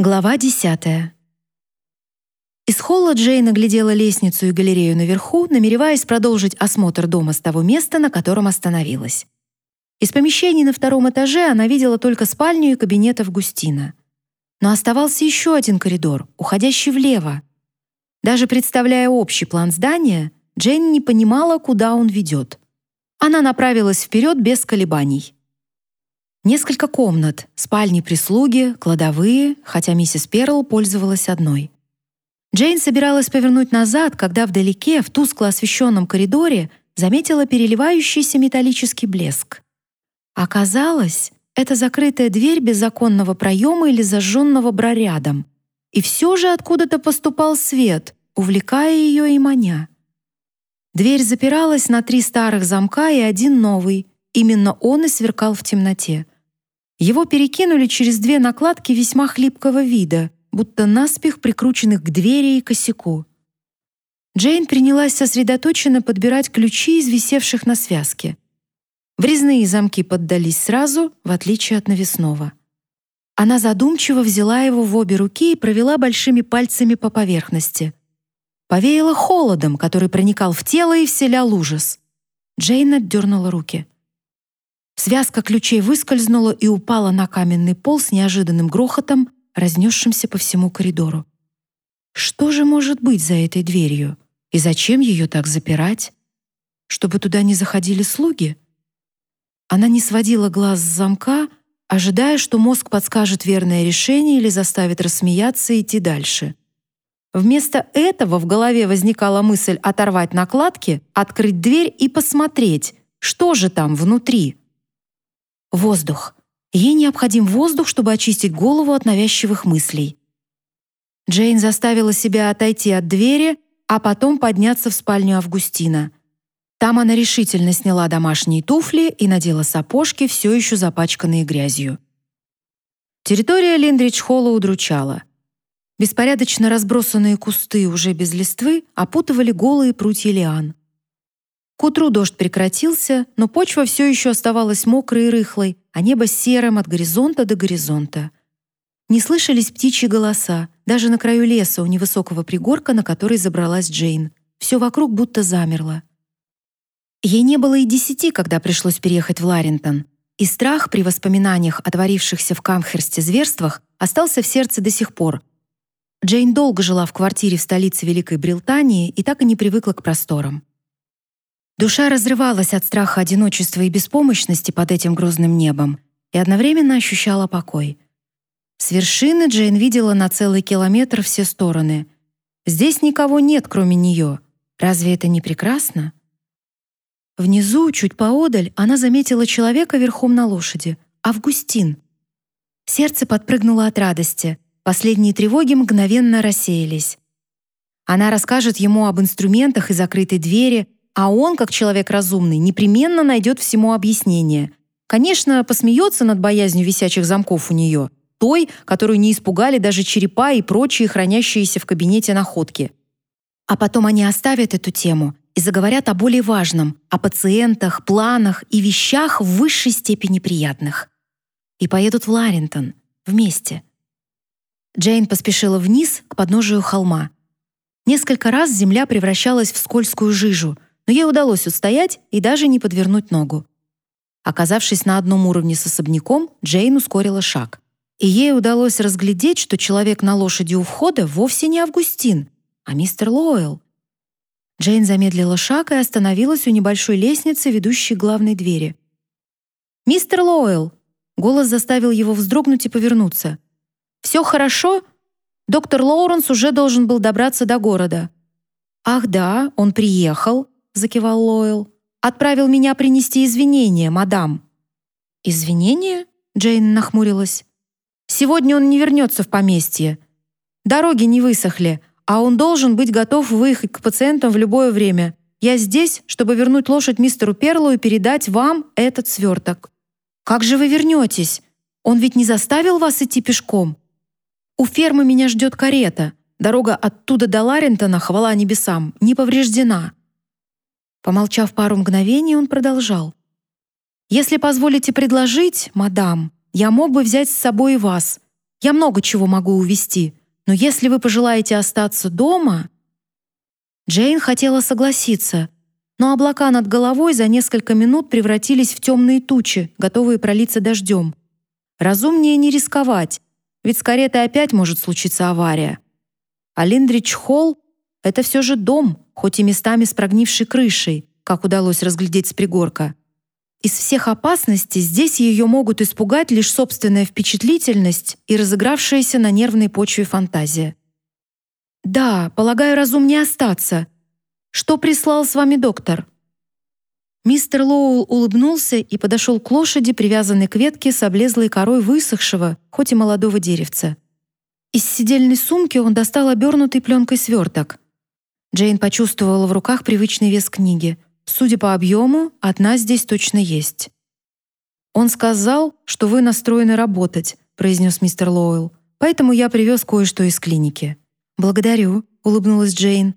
Глава 10. Из холла Джейн оглядела лестницу и галерею наверху, намереваясь продолжить осмотр дома с того места, на котором остановилась. Из помещений на втором этаже она видела только спальню и кабинет Августина. Но оставался еще один коридор, уходящий влево. Даже представляя общий план здания, Джейн не понимала, куда он ведет. Она направилась вперед без колебаний. Несколько комнат, спальни прислуги, кладовые, хотя миссис Перл пользовалась одной. Джейн собиралась повернуть назад, когда вдалеке, в тускло освещенном коридоре, заметила переливающийся металлический блеск. Оказалось, это закрытая дверь без законного проема или зажженного бра рядом. И все же откуда-то поступал свет, увлекая ее и маня. Дверь запиралась на три старых замка и один новый. Именно он и сверкал в темноте. Его перекинули через две накладки весьма хлипкого вида, будто наспех прикрученных к двери и косяку. Джейн принялась сосредоточенно подбирать ключи из висевших на связке. Врезные замки поддались сразу, в отличие от навесного. Она задумчиво взяла его в обе руки и провела большими пальцами по поверхности. Повеяло холодом, который проникал в тело и вселял ужас. Джейн отдернула руки. Связка ключей выскользнула и упала на каменный пол с неожиданным грохотом, разнесшимся по всему коридору. Что же может быть за этой дверью? И зачем ее так запирать? Чтобы туда не заходили слуги? Она не сводила глаз с замка, ожидая, что мозг подскажет верное решение или заставит рассмеяться и идти дальше. Вместо этого в голове возникала мысль оторвать накладки, открыть дверь и посмотреть, что же там внутри. Воздух. Ей необходим воздух, чтобы очистить голову от навязчивых мыслей. Джейн заставила себя отойти от двери, а потом подняться в спальню Августина. Там она решительно сняла домашние туфли и надела сапожки, все еще запачканные грязью. Территория Линдрич-холла удручала. Беспорядочно разбросанные кусты уже без листвы опутывали голые прутья лиан. К утру дождь прекратился, но почва все еще оставалась мокрой и рыхлой, а небо серым от горизонта до горизонта. Не слышались птичьи голоса, даже на краю леса у невысокого пригорка, на который забралась Джейн. Все вокруг будто замерло. Ей не было и десяти, когда пришлось переехать в Ларентон, и страх при воспоминаниях о творившихся в Камхерсте зверствах остался в сердце до сих пор. Джейн долго жила в квартире в столице Великой Британии и так и не привыкла к просторам. Душа разрывалась от страха одиночества и беспомощности под этим грозным небом и одновременно ощущала покой. С вершины Джейн видела на целый километр все стороны. Здесь никого нет, кроме нее. Разве это не прекрасно? Внизу, чуть поодаль, она заметила человека верхом на лошади. Августин. Сердце подпрыгнуло от радости. Последние тревоги мгновенно рассеялись. Она расскажет ему об инструментах и закрытой двери, а он, как человек разумный, непременно найдет всему объяснение. Конечно, посмеется над боязнью висячих замков у нее, той, которую не испугали даже черепа и прочие хранящиеся в кабинете находки. А потом они оставят эту тему и заговорят о более важном, о пациентах, планах и вещах в высшей степени приятных. И поедут в Ларентон вместе. Джейн поспешила вниз к подножию холма. Несколько раз земля превращалась в скользкую жижу — но ей удалось устоять и даже не подвернуть ногу. Оказавшись на одном уровне с особняком, Джейн ускорила шаг. И ей удалось разглядеть, что человек на лошади у входа вовсе не Августин, а мистер Лойл. Джейн замедлила шаг и остановилась у небольшой лестницы, ведущей к главной двери. «Мистер Лойл!» Голос заставил его вздрогнуть и повернуться. «Все хорошо? Доктор Лоуренс уже должен был добраться до города». «Ах да, он приехал закивал Лойл. Отправил меня принести извинения, мадам. Извинения? Джейн нахмурилась. Сегодня он не вернется в поместье. Дороги не высохли, а он должен быть готов выехать к пациентам в любое время. Я здесь, чтобы вернуть лошадь мистеру Перлу и передать вам этот сверток. Как же вы вернетесь? Он ведь не заставил вас идти пешком. У фермы меня ждет карета. Дорога оттуда до Ларентона, хвала небесам, не повреждена. Помолчав пару мгновений, он продолжал. «Если позволите предложить, мадам, я мог бы взять с собой и вас. Я много чего могу увезти, но если вы пожелаете остаться дома...» Джейн хотела согласиться, но облака над головой за несколько минут превратились в темные тучи, готовые пролиться дождем. Разумнее не рисковать, ведь с каретой опять может случиться авария. А Линдрич-холл — это все же дом, хоть и местами с прогнившей крышей, как удалось разглядеть с пригорка. Из всех опасностей здесь ее могут испугать лишь собственная впечатлительность и разыгравшаяся на нервной почве фантазия. «Да, полагаю, разумнее остаться. Что прислал с вами доктор?» Мистер Лоуэлл улыбнулся и подошел к лошади, привязанной к ветке с облезлой корой высохшего, хоть и молодого деревца. Из сидельной сумки он достал обернутый пленкой сверток. Джейн почувствовала в руках привычный вес книги — Судя по объему, одна здесь точно есть. Он сказал, что вы настроены работать, произнес мистер Лоуэлл. Поэтому я привез кое-что из клиники. Благодарю, улыбнулась Джейн.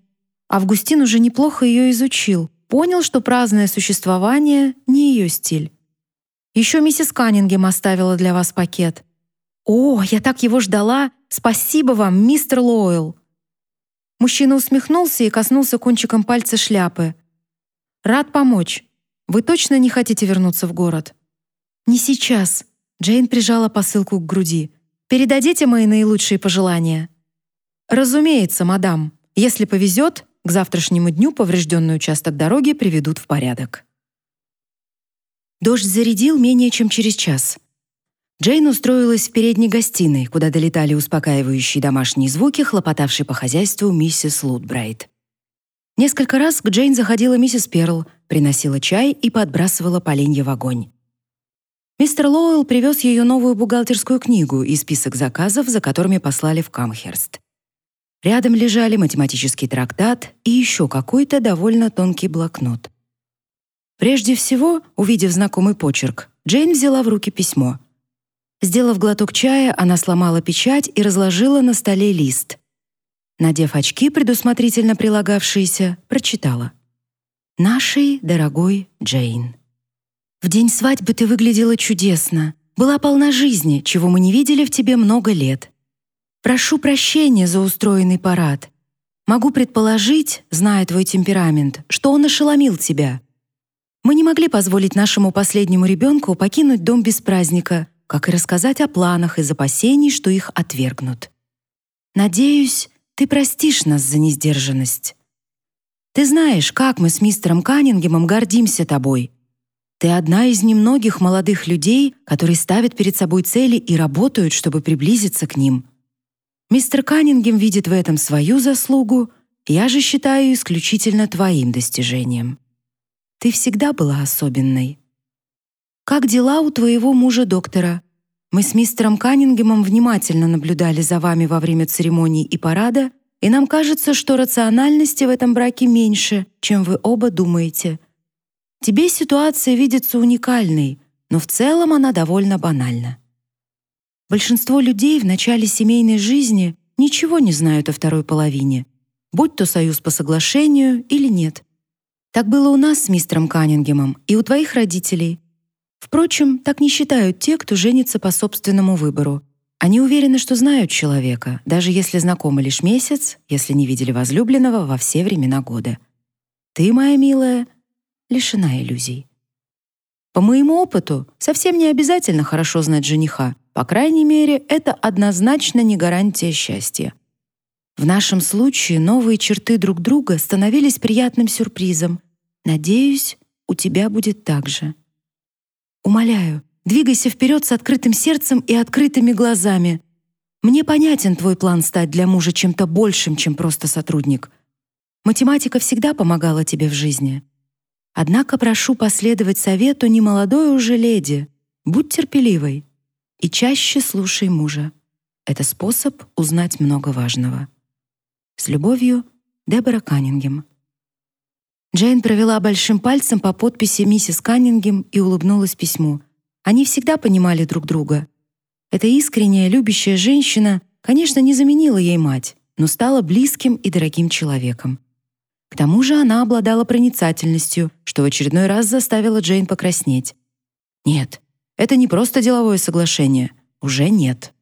Августин уже неплохо ее изучил, понял, что праздное существование не ее стиль. Еще миссис Каннингем оставила для вас пакет. О, я так его ждала. Спасибо вам, мистер Лоуэлл. Мужчина усмехнулся и коснулся кончиком пальца шляпы. Рад помочь. Вы точно не хотите вернуться в город? Не сейчас. Джейн прижала посылку к груди. Передадите мои наилучшие пожелания. Разумеется, мадам. Если повезет, к завтрашнему дню поврежденный участок дороги приведут в порядок. Дождь зарядил менее чем через час. Джейн устроилась в передней гостиной, куда долетали успокаивающие домашние звуки, хлопотавшей по хозяйству миссис Лутбрайт. Несколько раз к Джейн заходила миссис Перл, приносила чай и подбрасывала поленья в огонь. Мистер Лоуэлл привез ее новую бухгалтерскую книгу и список заказов, за которыми послали в Камхерст. Рядом лежали математический трактат и еще какой-то довольно тонкий блокнот. Прежде всего, увидев знакомый почерк, Джейн взяла в руки письмо. Сделав глоток чая, она сломала печать и разложила на столе лист. Надев очки, предусмотрительно прилагавшиеся, прочитала. «Нашей дорогой Джейн. В день свадьбы ты выглядела чудесно, была полна жизни, чего мы не видели в тебе много лет. Прошу прощения за устроенный парад. Могу предположить, зная твой темперамент, что он ошеломил тебя. Мы не могли позволить нашему последнему ребенку покинуть дом без праздника, как и рассказать о планах из опасений, что их отвергнут. Надеюсь, ты простишь нас за несдержанность. Ты знаешь, как мы с мистером Каннингемом гордимся тобой. Ты одна из немногих молодых людей, которые ставят перед собой цели и работают, чтобы приблизиться к ним. Мистер Каннингем видит в этом свою заслугу, я же считаю исключительно твоим достижением. Ты всегда была особенной. Как дела у твоего мужа-доктора? Мы с мистером Каннингемом внимательно наблюдали за вами во время церемонии и парада, и нам кажется, что рациональности в этом браке меньше, чем вы оба думаете. Тебе ситуация видится уникальной, но в целом она довольно банальна. Большинство людей в начале семейной жизни ничего не знают о второй половине, будь то союз по соглашению или нет. Так было у нас с мистером Каннингемом и у твоих родителей. Впрочем, так не считают те, кто женится по собственному выбору. Они уверены, что знают человека, даже если знакомы лишь месяц, если не видели возлюбленного во все времена года. Ты, моя милая, лишена иллюзий. По моему опыту, совсем не обязательно хорошо знать жениха. По крайней мере, это однозначно не гарантия счастья. В нашем случае новые черты друг друга становились приятным сюрпризом. Надеюсь, у тебя будет так же. Умоляю, двигайся вперед с открытым сердцем и открытыми глазами. Мне понятен твой план стать для мужа чем-то большим, чем просто сотрудник. Математика всегда помогала тебе в жизни. Однако прошу последовать совету немолодой уже леди. Будь терпеливой и чаще слушай мужа. Это способ узнать много важного. С любовью, Дебора Каннингем. Джейн провела большим пальцем по подписи миссис Каннингем и улыбнулась письму. Они всегда понимали друг друга. Эта искренняя, любящая женщина, конечно, не заменила ей мать, но стала близким и дорогим человеком. К тому же она обладала проницательностью, что в очередной раз заставило Джейн покраснеть. Нет, это не просто деловое соглашение. Уже нет.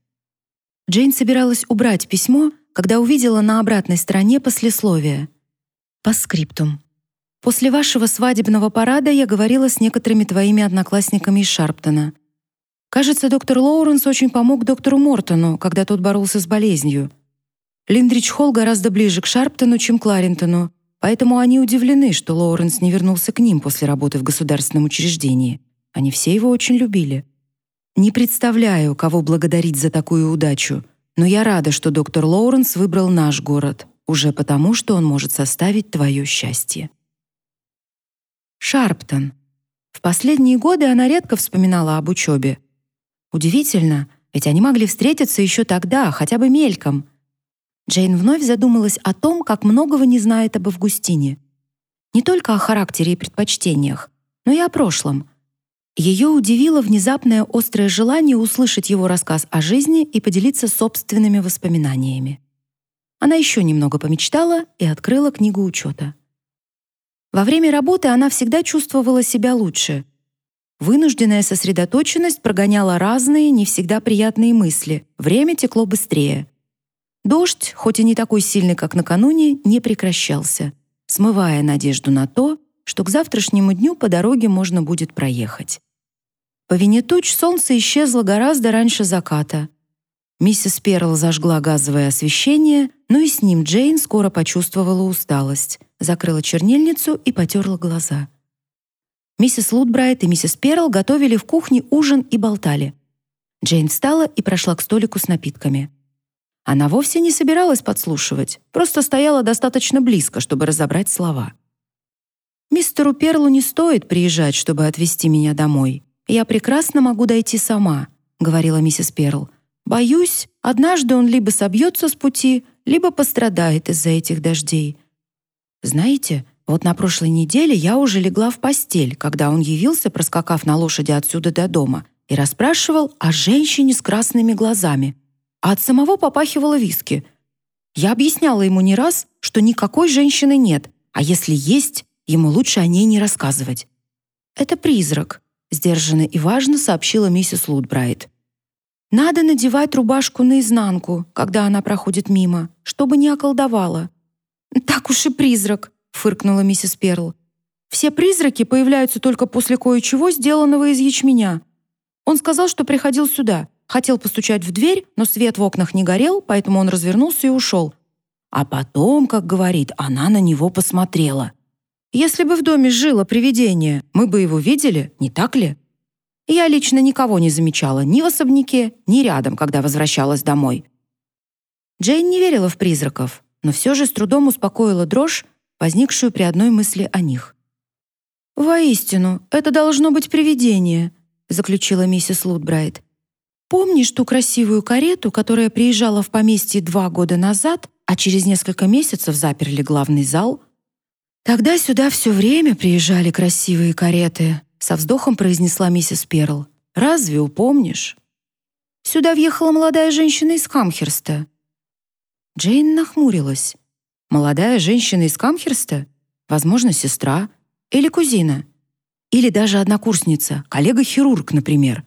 Джейн собиралась убрать письмо, когда увидела на обратной стороне послесловие. По скриптум. После вашего свадебного парада я говорила с некоторыми твоими одноклассниками из Шарптона. Кажется, доктор Лоуренс очень помог доктору Мортону, когда тот боролся с болезнью. Линдрич Холл гораздо ближе к Шарптону, чем к Ларентону, поэтому они удивлены, что Лоуренс не вернулся к ним после работы в государственном учреждении. Они все его очень любили. Не представляю, кого благодарить за такую удачу, но я рада, что доктор Лоуренс выбрал наш город, уже потому, что он может составить твое счастье. Шарптон. В последние годы она редко вспоминала об учебе. Удивительно, ведь они могли встретиться еще тогда, хотя бы мельком. Джейн вновь задумалась о том, как многого не знает об Августине. Не только о характере и предпочтениях, но и о прошлом. Ее удивило внезапное острое желание услышать его рассказ о жизни и поделиться собственными воспоминаниями. Она еще немного помечтала и открыла книгу учета. Во время работы она всегда чувствовала себя лучше. Вынужденная сосредоточенность прогоняла разные, не всегда приятные мысли. Время текло быстрее. Дождь, хоть и не такой сильный, как накануне, не прекращался, смывая надежду на то, что к завтрашнему дню по дороге можно будет проехать. По вине туч солнце исчезло гораздо раньше заката. Миссис Перл зажгла газовое освещение, но и с ним Джейн скоро почувствовала усталость закрыла чернильницу и потерла глаза. Миссис Лутбрайт и миссис Перл готовили в кухне ужин и болтали. Джейн встала и прошла к столику с напитками. Она вовсе не собиралась подслушивать, просто стояла достаточно близко, чтобы разобрать слова. «Мистеру Перлу не стоит приезжать, чтобы отвезти меня домой. Я прекрасно могу дойти сама», — говорила миссис Перл. «Боюсь, однажды он либо собьется с пути, либо пострадает из-за этих дождей. Знаете, вот на прошлой неделе я уже легла в постель, когда он явился, проскакав на лошади отсюда до дома, и расспрашивал о женщине с красными глазами. А от самого попахивало виски. Я объясняла ему не раз, что никакой женщины нет, а если есть, ему лучше о ней не рассказывать. «Это призрак», — сдержанно и важно сообщила миссис Лутбрайт. «Надо надевать рубашку наизнанку, когда она проходит мимо, чтобы не околдовала. «Так уж и призрак», — фыркнула миссис Перл. «Все призраки появляются только после кое-чего, сделанного из ячменя. Он сказал, что приходил сюда, хотел постучать в дверь, но свет в окнах не горел, поэтому он развернулся и ушел. А потом, как говорит, она на него посмотрела. Если бы в доме жило привидение, мы бы его видели, не так ли? Я лично никого не замечала ни в особняке, ни рядом, когда возвращалась домой. Джейн не верила в призраков, но все же с трудом успокоила дрожь, возникшую при одной мысли о них. «Воистину, это должно быть привидение», заключила миссис Лутбрайт. «Помнишь ту красивую карету, которая приезжала в поместье два года назад, а через несколько месяцев заперли главный зал?» «Тогда сюда все время приезжали красивые кареты», со вздохом произнесла миссис Перл. «Разве упомнишь?» «Сюда въехала молодая женщина из Камхерста. Джейн нахмурилась. Молодая женщина из Камхерста? Возможно, сестра или кузина. Или даже однокурсница, коллега-хирург, например.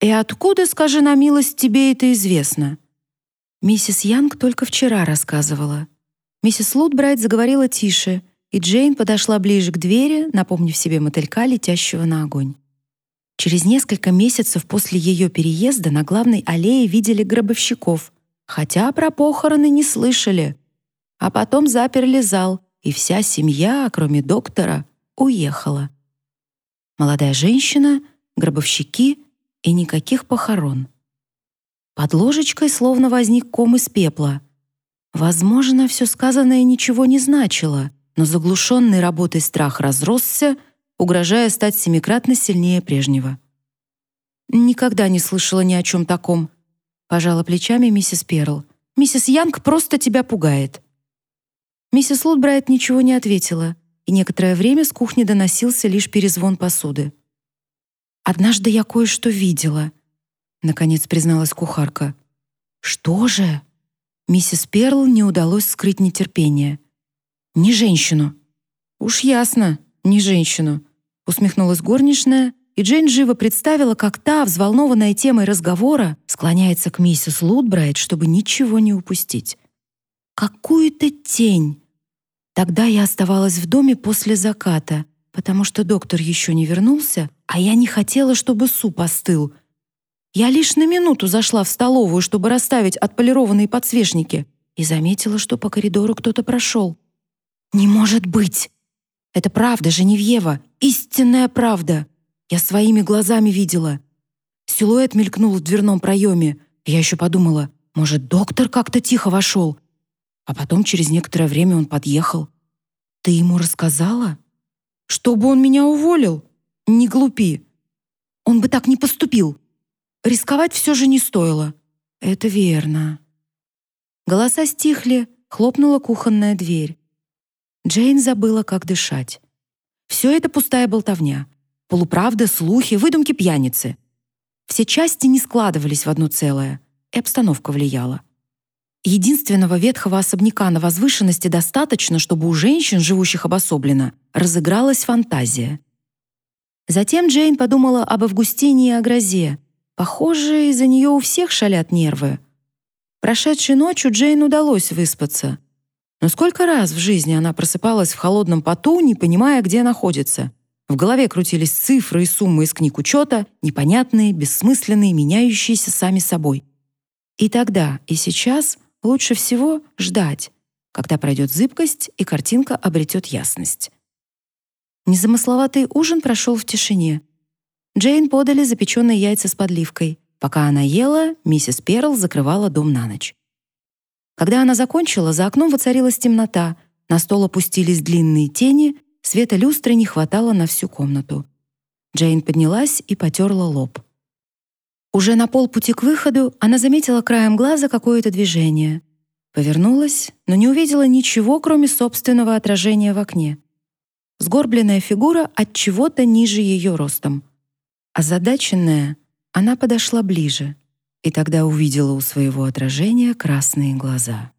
«И откуда, скажи на милость, тебе это известно?» Миссис Янг только вчера рассказывала. Миссис Лутбрайт заговорила тише, и Джейн подошла ближе к двери, напомнив себе мотылька, летящего на огонь. Через несколько месяцев после ее переезда на главной аллее видели гробовщиков, хотя про похороны не слышали. А потом заперли зал, и вся семья, кроме доктора, уехала. Молодая женщина, гробовщики и никаких похорон. Под ложечкой словно возник ком из пепла. Возможно, все сказанное ничего не значило, но заглушенный работой страх разросся, угрожая стать семикратно сильнее прежнего. Никогда не слышала ни о чем таком, Пожала плечами миссис Перл. «Миссис Янг просто тебя пугает». Миссис Лутбрайт ничего не ответила, и некоторое время с кухни доносился лишь перезвон посуды. «Однажды я кое-что видела», — наконец призналась кухарка. «Что же?» Миссис Перл не удалось скрыть нетерпение. «Не женщину». «Уж ясно, не женщину», — усмехнулась горничная, и Джейн живо представила, как та, взволнованная темой разговора, склоняется к миссис Лутбрайт, чтобы ничего не упустить. Какую-то тень. Тогда я оставалась в доме после заката, потому что доктор еще не вернулся, а я не хотела, чтобы суп остыл. Я лишь на минуту зашла в столовую, чтобы расставить отполированные подсвечники, и заметила, что по коридору кто-то прошел. «Не может быть!» «Это правда, Женевьева, истинная правда!» Я своими глазами видела. Силуэт мелькнул в дверном проеме. Я еще подумала, может, доктор как-то тихо вошел. А потом через некоторое время он подъехал. Ты ему рассказала? Чтобы он меня уволил? Не глупи. Он бы так не поступил. Рисковать все же не стоило. Это верно. Голоса стихли, хлопнула кухонная дверь. Джейн забыла, как дышать. Все это пустая болтовня. Полуправда, слухи, выдумки пьяницы. Все части не складывались в одно целое, и обстановка влияла. Единственного ветхого особняка на возвышенности достаточно, чтобы у женщин, живущих обособленно, разыгралась фантазия. Затем Джейн подумала об Августине и о грозе. Похоже, из-за нее у всех шалят нервы. Прошедшей ночью Джейн удалось выспаться. Но сколько раз в жизни она просыпалась в холодном поту, не понимая, где находится — в голове крутились цифры и суммы из книг учета, непонятные, бессмысленные, меняющиеся сами собой. И тогда, и сейчас лучше всего ждать, когда пройдет зыбкость и картинка обретет ясность. Незамысловатый ужин прошел в тишине. Джейн подали запеченные яйца с подливкой. Пока она ела, миссис Перл закрывала дом на ночь. Когда она закончила, за окном воцарилась темнота, на стол опустились длинные тени — Света люстры не хватало на всю комнату. Джейн поднялась и потерла лоб. Уже на полпути к выходу она заметила краем глаза какое-то движение. Повернулась, но не увидела ничего, кроме собственного отражения в окне. Сгорбленная фигура от чего-то ниже ее ростом. Озадаченная, она подошла ближе и тогда увидела у своего отражения красные глаза.